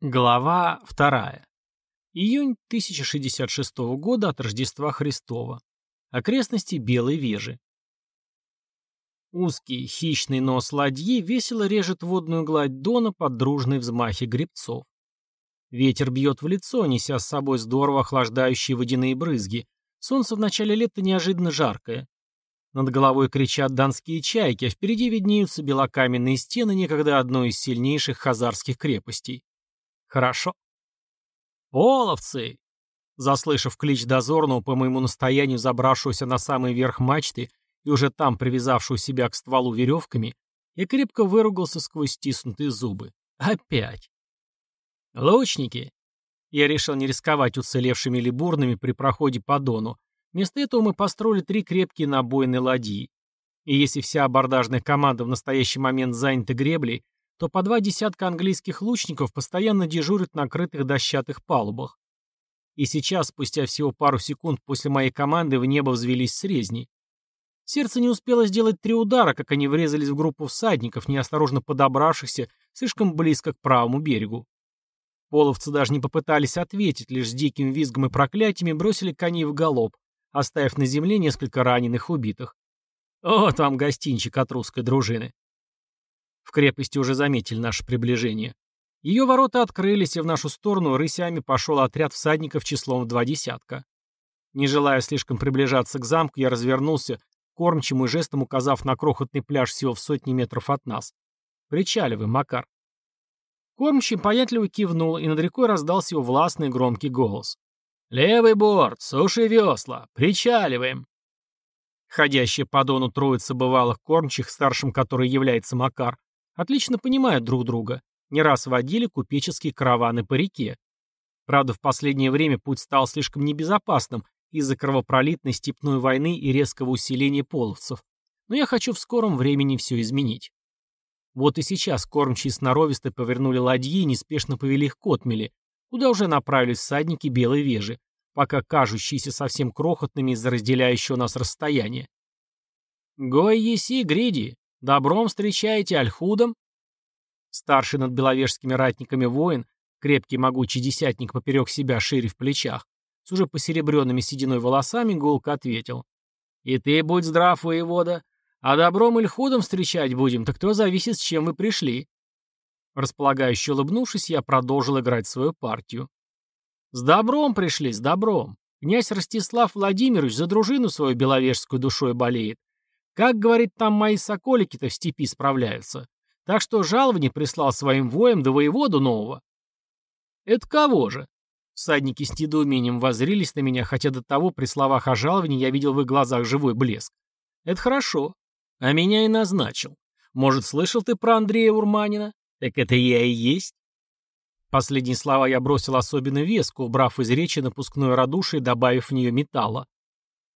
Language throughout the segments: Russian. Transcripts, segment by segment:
Глава 2. Июнь 1066 года от Рождества Христова. Окрестности Белой Вежи. Узкий хищный нос ладьи весело режет водную гладь Дона под дружные взмахи гребцов. Ветер бьет в лицо, неся с собой здорово охлаждающие водяные брызги. Солнце в начале лета неожиданно жаркое. Над головой кричат донские чайки, а впереди виднеются белокаменные стены некогда одной из сильнейших хазарских крепостей. Хорошо. «Половцы!» Заслышав клич дозорного, по моему настоянию забравшегося на самый верх мачты и уже там привязавшего себя к стволу веревками, я крепко выругался сквозь стиснутые зубы. Опять. «Лучники!» Я решил не рисковать уцелевшими либурными при проходе по Дону. Вместо этого мы построили три крепкие набойные ладьи. И если вся абордажная команда в настоящий момент занята греблей, то по два десятка английских лучников постоянно дежурят на крытых дощатых палубах. И сейчас, спустя всего пару секунд после моей команды, в небо взвелись срезни. Сердце не успело сделать три удара, как они врезались в группу всадников, неосторожно подобравшихся слишком близко к правому берегу. Половцы даже не попытались ответить, лишь с диким визгом и проклятиями бросили коней в галоп, оставив на земле несколько раненых убитых. О, там гостинчик от русской дружины. В крепости уже заметили наше приближение. Ее ворота открылись, и в нашу сторону рысями пошел отряд всадников числом в два десятка. Не желая слишком приближаться к замку, я развернулся, кормчим и жестом указав на крохотный пляж всего в сотни метров от нас. «Причаливай, Макар». Кормчий понятливо кивнул, и над рекой раздался его властный громкий голос. «Левый борт, суши весла, причаливаем!» Ходящая по дону троица бывалых кормчих, старшим которой является Макар, отлично понимают друг друга, не раз водили купеческие караваны по реке. Правда, в последнее время путь стал слишком небезопасным из-за кровопролитной степной войны и резкого усиления половцев, но я хочу в скором времени все изменить. Вот и сейчас кормчие сноровисто повернули ладьи и неспешно повели их к отмели, куда уже направились всадники белой вежи, пока кажущиеся совсем крохотными из-за разделяющего нас расстояния. «Гой еси, Гриди!» Добром встречаете, альхудом?» Старший над беловежскими ратниками воин, крепкий могучий десятник поперек себя шире в плечах, с уже посеребренными сединой волосами, гулко ответил. «И ты будь здрав, воевода. А добром или худом встречать будем, так то зависит, с чем вы пришли». Располагающе улыбнувшись, я продолжил играть свою партию. «С добром пришли, с добром. Князь Ростислав Владимирович за дружину свою беловежскую душой болеет. Как, говорит, там мои соколики-то в степи справляются. Так что жалование прислал своим воям до воеводу нового. Это кого же? Всадники с недоумением воззрились на меня, хотя до того при словах о жаловании я видел в их глазах живой блеск. Это хорошо. А меня и назначил. Может, слышал ты про Андрея Урманина? Так это я и есть. Последние слова я бросил особенно веско, убрав из речи напускное радушие и добавив в нее металла.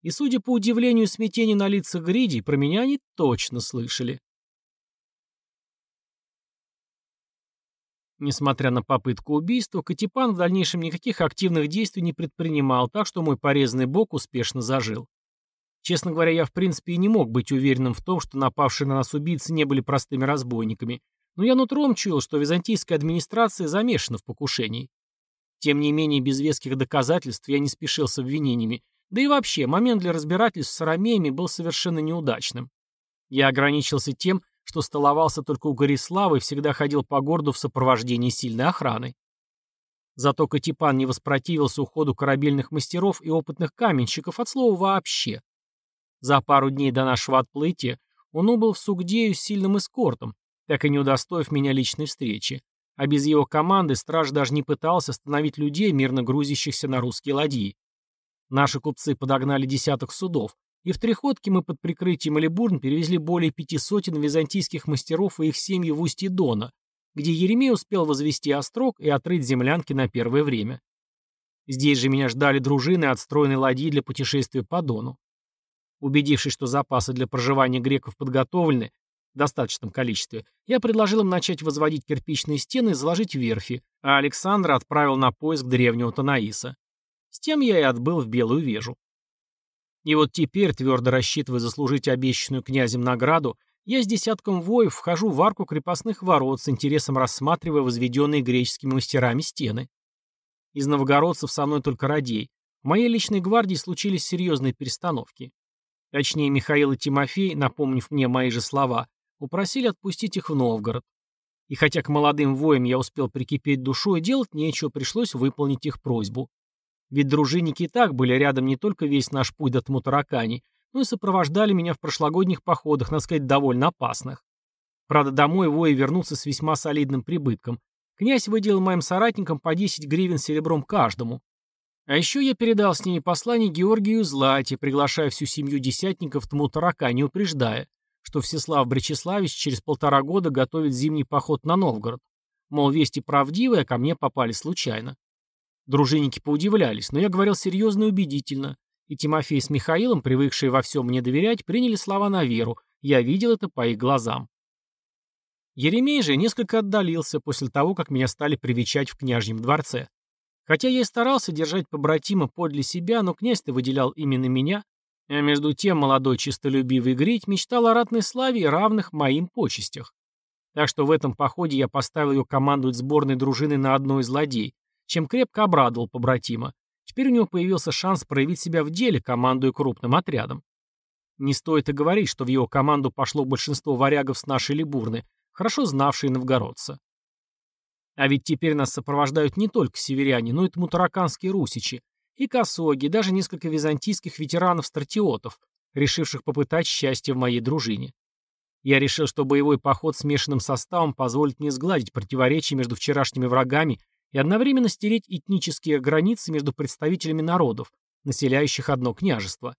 И, судя по удивлению и смятению на лицах Гриди, про меня они точно слышали. Несмотря на попытку убийства, Катипан в дальнейшем никаких активных действий не предпринимал, так что мой порезанный бок успешно зажил. Честно говоря, я в принципе и не мог быть уверенным в том, что напавшие на нас убийцы не были простыми разбойниками, но я нутром чуял, что византийская администрация замешана в покушении. Тем не менее, без веских доказательств я не спешил с обвинениями, да и вообще, момент для разбирательств с арамеями был совершенно неудачным. Я ограничился тем, что столовался только у Горислава и всегда ходил по городу в сопровождении сильной охраны. Зато Катипан не воспротивился уходу корабельных мастеров и опытных каменщиков от слова вообще. За пару дней до нашего отплытия он убыл в Сугдею с сильным эскортом, так и не удостоив меня личной встречи. А без его команды страж даже не пытался остановить людей, мирно грузящихся на русские ладьи. Наши купцы подогнали десяток судов, и в три ходки мы под прикрытием Алибурн перевезли более пяти сотен византийских мастеров и их семьи в устье Дона, где Еремей успел возвести острог и отрыть землянки на первое время. Здесь же меня ждали дружины отстроенной ладьи для путешествия по Дону. Убедившись, что запасы для проживания греков подготовлены в достаточном количестве, я предложил им начать возводить кирпичные стены и заложить верфи, а Александра отправил на поиск древнего Танаиса. Тем я и отбыл в Белую Вежу. И вот теперь, твердо рассчитывая заслужить обещанную князем награду, я с десятком воев вхожу в арку крепостных ворот, с интересом рассматривая возведенные греческими мастерами стены. Из новгородцев со мной только Радей. В моей личной гвардии случились серьезные перестановки. Точнее, Михаил и Тимофей, напомнив мне мои же слова, упросили отпустить их в Новгород. И хотя к молодым воям я успел прикипеть душой, делать нечего, пришлось выполнить их просьбу. Ведь дружинники и так были рядом не только весь наш путь до Тмутаракани, но и сопровождали меня в прошлогодних походах, надо сказать, довольно опасных. Правда, домой вои вернутся с весьма солидным прибытком. Князь выделил моим соратникам по 10 гривен серебром каждому. А еще я передал с ними послание Георгию Злате, приглашая всю семью десятников Тмутаракани, упреждая, что Всеслав Бречеславич через полтора года готовит зимний поход на Новгород. Мол, вести правдивые, а ко мне попали случайно. Дружинники поудивлялись, но я говорил серьезно и убедительно, и Тимофей с Михаилом, привыкшие во всем мне доверять, приняли слова на веру, я видел это по их глазам. Еремей же несколько отдалился после того, как меня стали привечать в княжьем дворце. Хотя я и старался держать побратима подле себя, но князь-то выделял именно меня, а между тем молодой чистолюбивый Грить мечтал о ратной славе и равных моим почестях. Так что в этом походе я поставил ее командовать сборной дружиной на одной из ладей, чем крепко обрадовал побратима. Теперь у него появился шанс проявить себя в деле, командуя крупным отрядом. Не стоит и говорить, что в его команду пошло большинство варягов с нашей Либурны, хорошо знавшие новгородца. А ведь теперь нас сопровождают не только северяне, но и тмутараканские русичи, и косоги, и даже несколько византийских ветеранов-стратиотов, решивших попытать счастье в моей дружине. Я решил, что боевой поход смешанным составом позволит мне сгладить противоречия между вчерашними врагами и одновременно стереть этнические границы между представителями народов, населяющих одно княжество.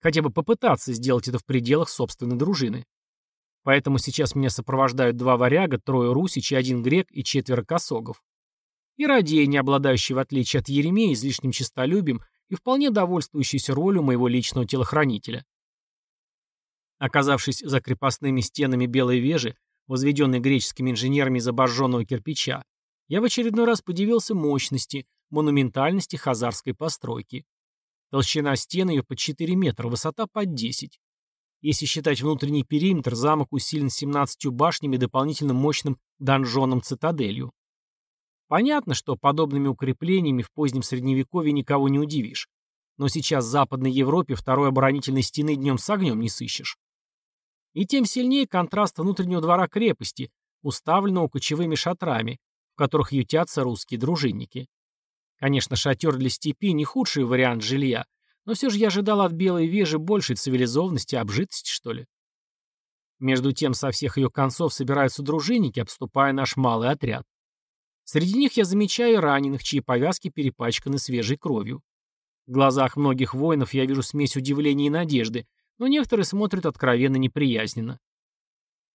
Хотя бы попытаться сделать это в пределах собственной дружины. Поэтому сейчас меня сопровождают два варяга, трое русич и один грек и четверо косогов. И не обладающий в отличие от Еремея излишним честолюбием и вполне довольствующийся ролью моего личного телохранителя. Оказавшись за крепостными стенами Белой Вежи, возведенной греческими инженерами из обожженного кирпича, я в очередной раз подивился мощности, монументальности хазарской постройки. Толщина стены ее под 4 метра, высота под 10. Если считать внутренний периметр, замок усилен 17 башнями и дополнительно мощным донжоном-цитаделью. Понятно, что подобными укреплениями в позднем средневековье никого не удивишь. Но сейчас в Западной Европе второй оборонительной стены днем с огнем не сыщешь. И тем сильнее контраст внутреннего двора крепости, уставленного кочевыми шатрами, в которых ютятся русские дружинники. Конечно, шатер для степи не худший вариант жилья, но все же я ожидал от Белой Вежи большей цивилизованности, обжитости, что ли. Между тем, со всех ее концов собираются дружинники, обступая наш малый отряд. Среди них я замечаю раненых, чьи повязки перепачканы свежей кровью. В глазах многих воинов я вижу смесь удивления и надежды, но некоторые смотрят откровенно неприязненно.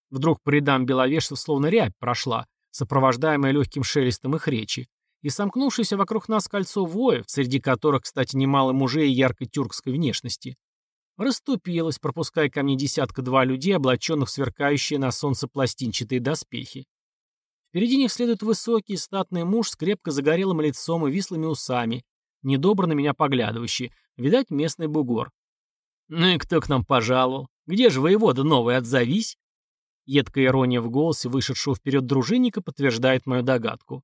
Вдруг по рядам беловежцев словно рябь прошла, сопровождаемая легким шелестом их речи, и сомкнувшееся вокруг нас кольцо воев, среди которых, кстати, немало мужей яркой тюркской внешности, расступилось, пропуская ко мне десятка-два людей, облаченных в сверкающие на солнце пластинчатые доспехи. Впереди них следует высокий, статный муж с крепко загорелым лицом и вислыми усами, недобро на меня поглядывающий, видать, местный бугор. «Ну и кто к нам пожаловал? Где же воевода новый, отзовись?» Едкая ирония в голосе вышедшего вперед дружинника подтверждает мою догадку.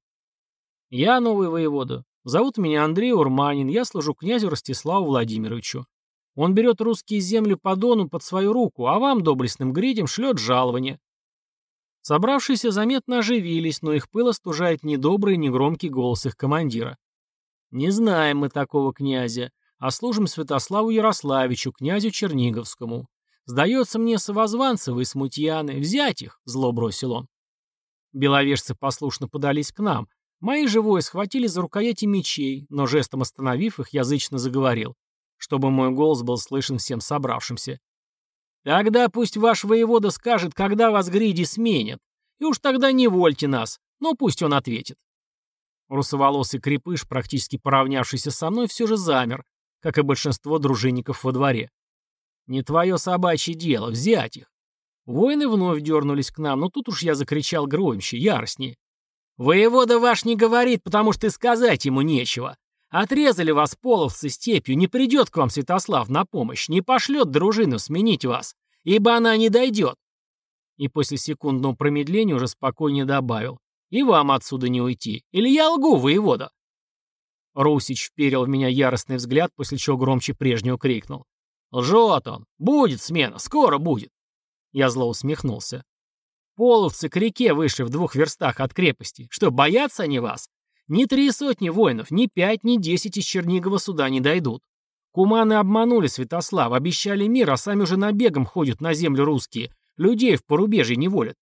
«Я новый воевода. Зовут меня Андрей Урманин, я служу князю Ростиславу Владимировичу. Он берет русские земли по Дону под свою руку, а вам, доблестным гридям, шлет жалование». Собравшиеся заметно оживились, но их пыл остужает недобрый, негромкий голос их командира. «Не знаем мы такого князя, а служим Святославу Ярославичу, князю Черниговскому. «Сдается мне самозванцевы и смутьяны. Взять их!» — зло бросил он. Беловежцы послушно подались к нам. Мои живые схватили за рукояти мечей, но жестом остановив их, язычно заговорил, чтобы мой голос был слышен всем собравшимся. «Тогда пусть ваш воевода скажет, когда вас гриди сменят, и уж тогда не вольте нас, но пусть он ответит». Русоволосый крепыш, практически поравнявшийся со мной, все же замер, как и большинство дружинников во дворе. Не твое собачье дело, взять их. Воины вновь дернулись к нам, но тут уж я закричал громче, яростнее. «Воевода ваш не говорит, потому что и сказать ему нечего. Отрезали вас половцы степью, не придет к вам Святослав на помощь, не пошлет дружину сменить вас, ибо она не дойдет. И после секундного промедления уже спокойнее добавил. И вам отсюда не уйти. Или я лгу, воевода? Русич вперил в меня яростный взгляд, после чего громче прежнего крикнул. «Лжет он! Будет смена! Скоро будет!» Я зло усмехнулся. «Половцы к реке вышли в двух верстах от крепости. Что, боятся они вас? Ни три сотни воинов, ни пять, ни десять из Чернигова сюда не дойдут. Куманы обманули Святослав, обещали мир, а сами уже набегом ходят на землю русские. Людей в порубежье не волят.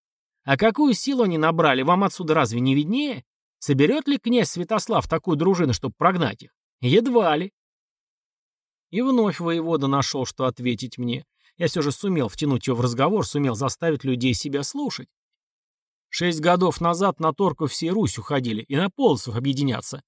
А какую силу они набрали, вам отсюда разве не виднее? Соберет ли князь Святослав такую дружину, чтобы прогнать их? Едва ли. И вновь воевода нашел, что ответить мне. Я все же сумел втянуть его в разговор, сумел заставить людей себя слушать. Шесть годов назад на торков всей Русь уходили и на полосов объединяться.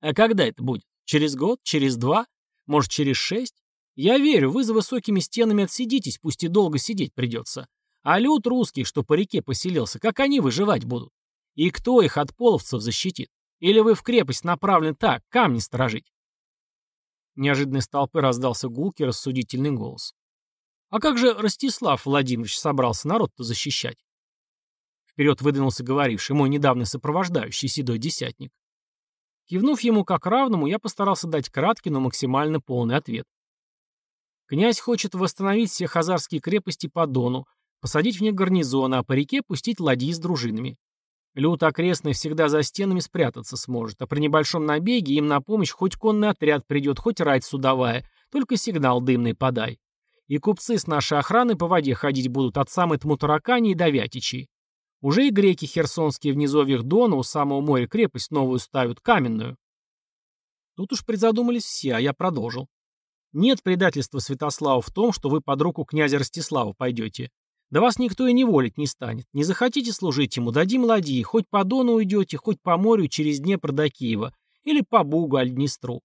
А когда это будет? Через год? Через два? Может, через шесть? Я верю, вы за высокими стенами отсидитесь, пусть и долго сидеть придется. А люд русский, что по реке поселился, как они выживать будут? И кто их от половцев защитит? Или вы в крепость направлены так, камни сторожить? Неожиданно из толпы раздался гулкий рассудительный голос. А как же Ростислав Владимирович собрался народ-то защищать? Вперед выдвинулся говоривший, мой недавний сопровождающий, седой десятник. Кивнув ему как равному, я постарался дать краткий, но максимально полный ответ. Князь хочет восстановить все хазарские крепости по Дону, посадить в них гарнизоны, а по реке пустить ладьи с дружинами. Люд окрестный всегда за стенами спрятаться сможет, а при небольшом набеге им на помощь хоть конный отряд придет, хоть рать судовая, только сигнал дымный подай. И купцы с нашей охраны по воде ходить будут от самой Тмутаракани до Вятичей. Уже и греки херсонские в низовьях Дона у самого моря крепость новую ставят, каменную. Тут уж призадумались все, а я продолжил. Нет предательства Святослава в том, что вы под руку князя Ростислава пойдете. Да вас никто и не волить не станет. Не захотите служить ему, дадим ладьи, хоть по Дону уйдете, хоть по морю через Днепр до Киева, или по Бугу, аль Днестру.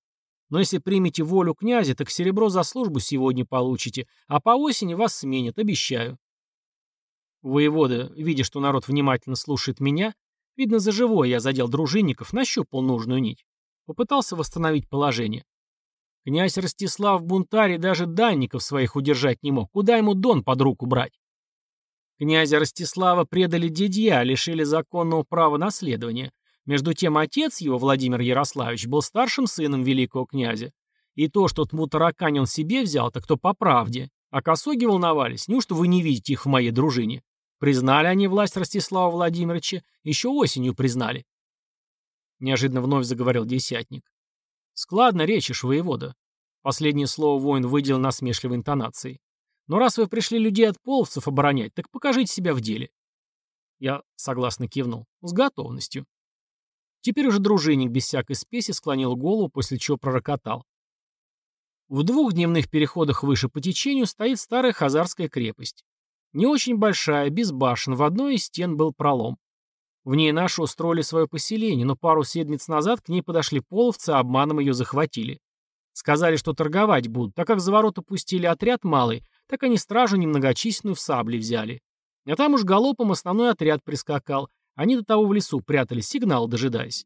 Но если примете волю князя, так серебро за службу сегодня получите, а по осени вас сменят, обещаю. Воевода, видя, что народ внимательно слушает меня, видно, за живое я задел дружинников, нащупал нужную нить. Попытался восстановить положение. Князь Ростислав Бунтарь даже данников своих удержать не мог. Куда ему Дон под руку брать? Князя Ростислава предали дедья, лишили законного права наследования. Между тем отец его, Владимир Ярославич, был старшим сыном великого князя. И то, что Тмутаракань он себе взял, так то по правде. А косоги волновались, неужто вы не видите их в моей дружине? Признали они власть Ростислава Владимировича, еще осенью признали. Неожиданно вновь заговорил десятник. Складно речишь, воевода. Последнее слово воин выделил насмешливой интонацией. Но раз вы пришли людей от половцев оборонять, так покажите себя в деле. Я согласно кивнул. С готовностью. Теперь уже дружинник без всякой спеси склонил голову, после чего пророкотал. В двух дневных переходах выше по течению стоит старая хазарская крепость. Не очень большая, без башен, в одной из стен был пролом. В ней наши устроили свое поселение, но пару седмиц назад к ней подошли половцы, обманом ее захватили. Сказали, что торговать будут, так как за ворота пустили отряд малый, так они стражу немногочисленную в сабли взяли. А там уж галопом основной отряд прискакал, они до того в лесу прятались, сигнал дожидаясь.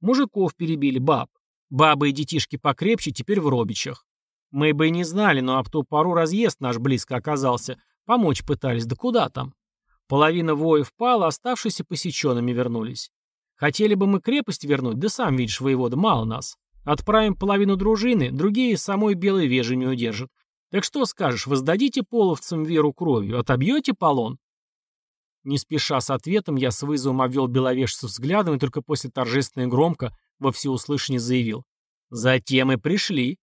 Мужиков перебили, баб. Бабы и детишки покрепче теперь в робичах. Мы бы и не знали, но об ту пару разъезд наш близко оказался. Помочь пытались, да куда там? Половина воев пала, оставшиеся посеченными вернулись. Хотели бы мы крепость вернуть, да сам видишь, воевода, мало нас. Отправим половину дружины, другие самой белой вежи не удержат. Так что скажешь, воздадите половцам веру кровью, отобьете полон? Не спеша с ответом, я с вызовом обвел беловежцев взглядом и только после торжественно и громко во всеуслышание заявил. Затем и пришли.